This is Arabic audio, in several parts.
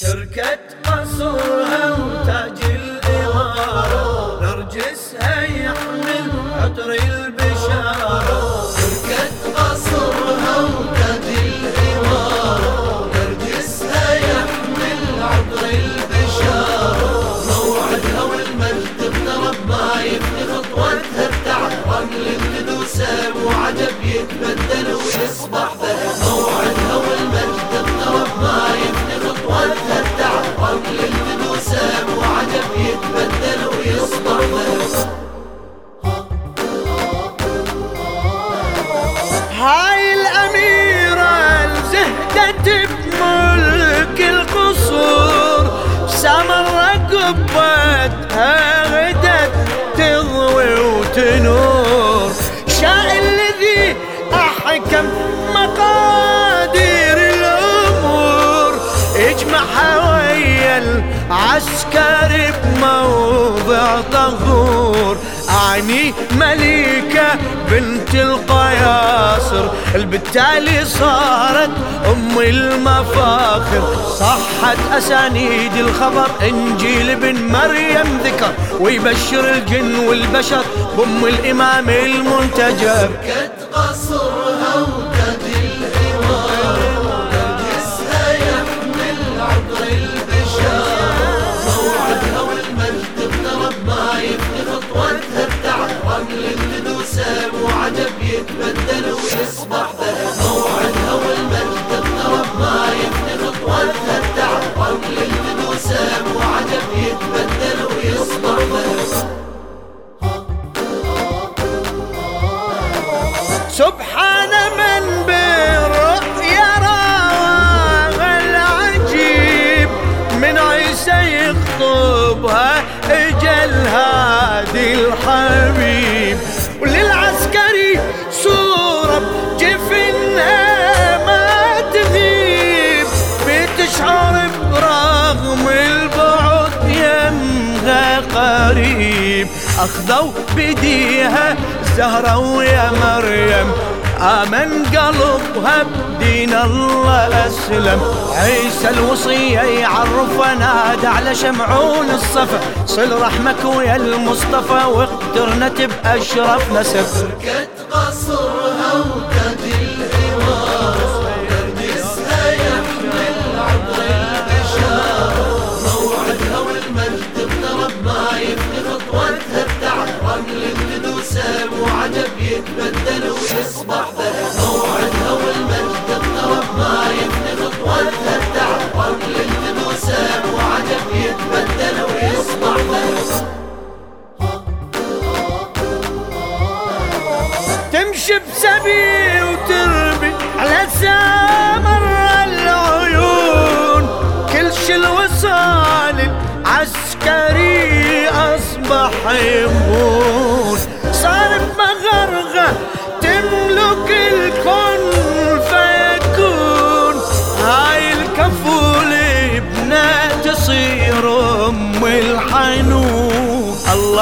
شركة قصرها وتاج الإمارة. نرجسها يحمل عطر زهدت بملك القصور. سمر قبتها غدت تضوي وتنور. شاء الذي أحكم مقادير الأمور. اجمعها عسكري بموضع طهور. أعني مليكة بنت القياصر بالتالي صارت أم المفاخر. صحت أسانيد الخبر إنجيل بن مريم ذكر. ويبشر الجن والبشر بأم الإمام المنتجب. كت قصرها قريب أخذوا بديها زهرة ويا مريم. آمن قلبها بدين الله أسلم. عيسى الوصية يعرف نادى على شمعون الصفا. صل رحمك ويا المصطفى واقترنت بأشرف نسب. كت قصرها وكد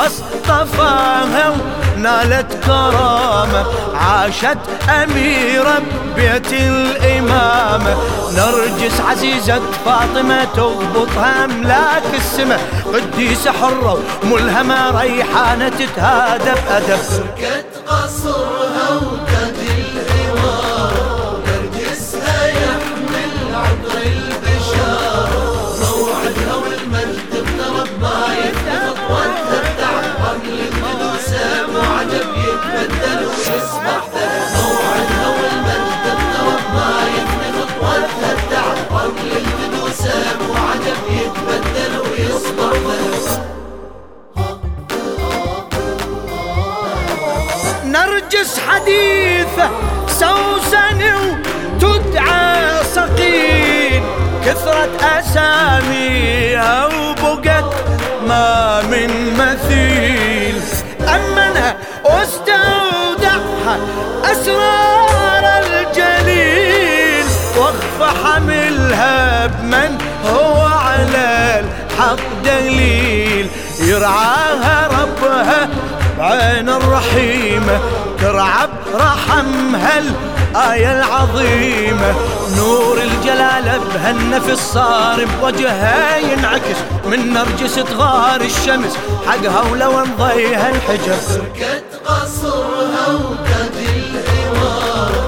الحنون الله اصطفاها نالت كرامة عاشت أميرة ببيت الإمامة. نرجس عزيزة فاطمة تغبطها أملاك السماء. قديسة حرة ملهمة ريحانة تتهادى بأدب سكت قصرها وكد كثرة أساميها وبقت ما من مثيل. أمنها واستودعها أسرار الجليل. واخفى حملها بمن هو على الحق دليل. يرعاها ربها بعين الرحيمة ترعب رحمها الآية العظيمة. نور الجلالة بهالنفس صار بوجهها ينعكس. من نرجس تغار الشمس حقها ولو انضيها الحجر. بركة قصرها وقد الهوار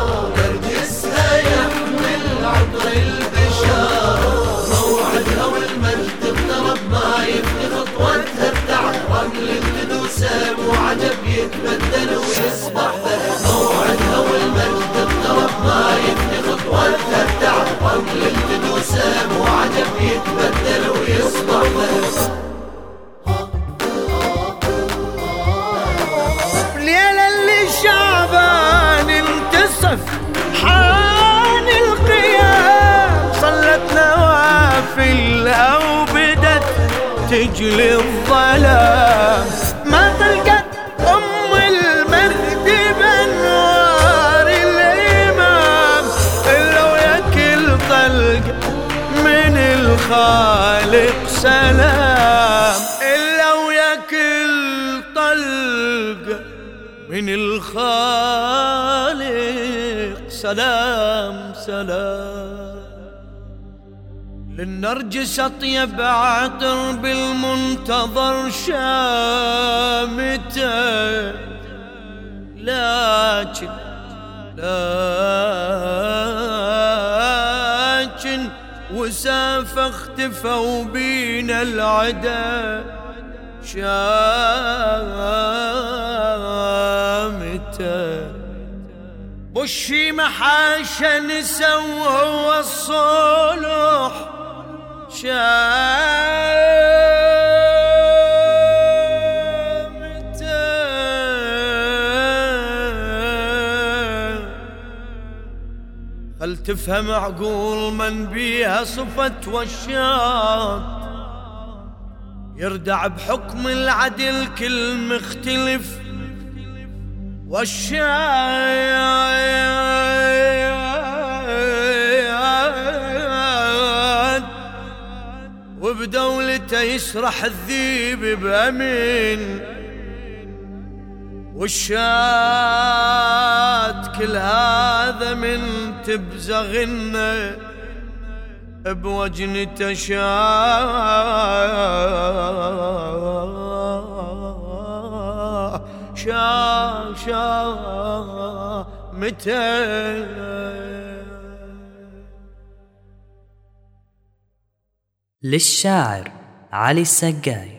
تجلي الظلام. ما طلقت أم المهد بأنوار الإمام. إلا ويا كل طلق من الخالق سلام. إلا ويا كل طلق من الخالق سلام سلام. للنرجس أطيب عطر بالمنتظر شامته. لكن لكن وساف اختفوا بينا العدا. شامته. بشي محاشا نسوى الصلح هل تفهم عقول من بيها صفت والشاط؟ يردع بحكم العدل كل مختلف والشاط وبدولته يسرح الذيب بأمين. والشات كل هذا من تبزغنه بوجنته شا شا شا للشاعر علي السقاي